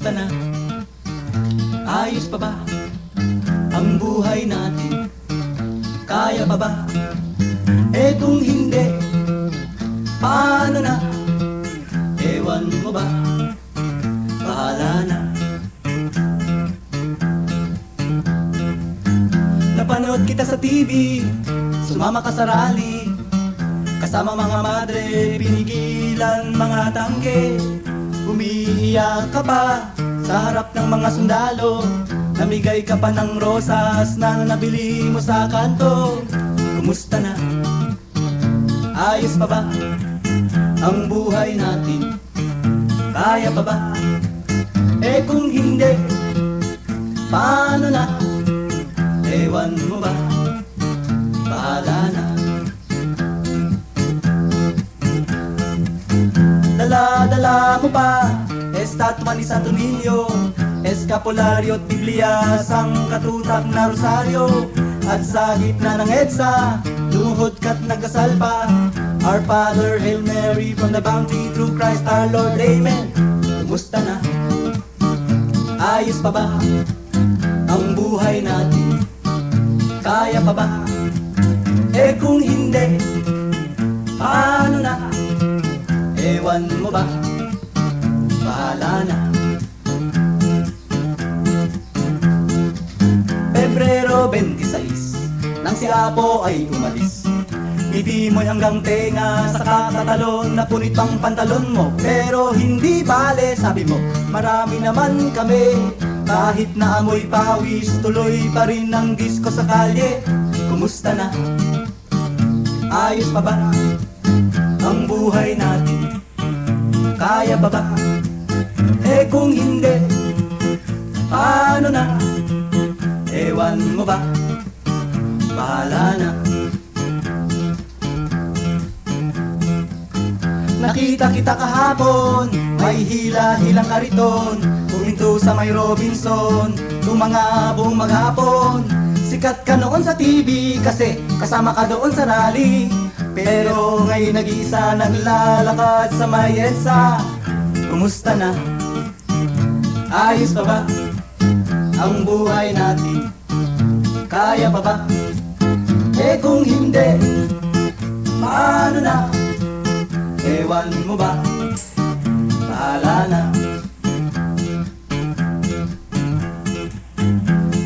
Kumusta na? Ayos pa ba? Ang buhay natin Kaya pa ba? Eh kung hindi Paano na? Ewan mo ba? Bahala na Napanood kita sa TV Sumama ka sa rally Kasama mga madre Pinigilan mga tangke Umiiyak ka pa Sa harap ng mga sundalo Namigay ka pa ng rosas Na nabili mo sa kanto Kumusta na? Ayos pa ba? Ang buhay natin Kaya pa ba? Eh kung hindi Paano na? Ewan mo ba? Dala-dala mo pa Estatwa ni Santo Niño Escapulario at Biblia Sang katutak na rosaryo At sa gitna ng EDSA Lumuhod ka't nagdasal pa Our Father, Hail Mary From the bounty through Christ our Lord, Amen Kumusta na? Ayos pa ba? Ang buhay natin Kaya pa ba? Eh kung hindi Paano na? Ewan mo ba? Bahala na Pebrero 26 Nang si Apo ay umalis Ngiti mo'y hanggang tenga Sa kakatalon na punit pang pantalon mo Pero hindi bale sabi mo Marami naman kami Kahit na amoy pawis Tuloy pa rin ang disco sa kalye Kumusta na? Ayos pa ba? Ang buhay natin Kaya pa ba? Ewan mo ba? Bahala na Nakita kita kahapon May hila-hilang kariton Huminto sa may Robinson Tumangabong maghapon Sikat ka noon sa TV Kasi kasama ka doon sa rally Pero ngayon nag-isa Naglalakad sa may EDSA Kumusta na? Ayos pa ba? Ang buhay natin Kaya pa ba? Eh kung hindi Paano na? Ewan mo ba? Bahala na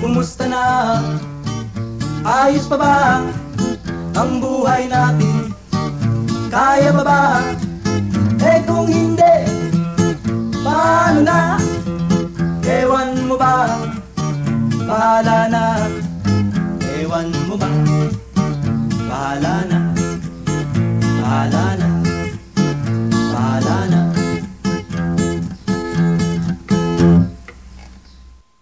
Kumusta na? Ayos pa ba? Ang buhay natin Kaya pa ba?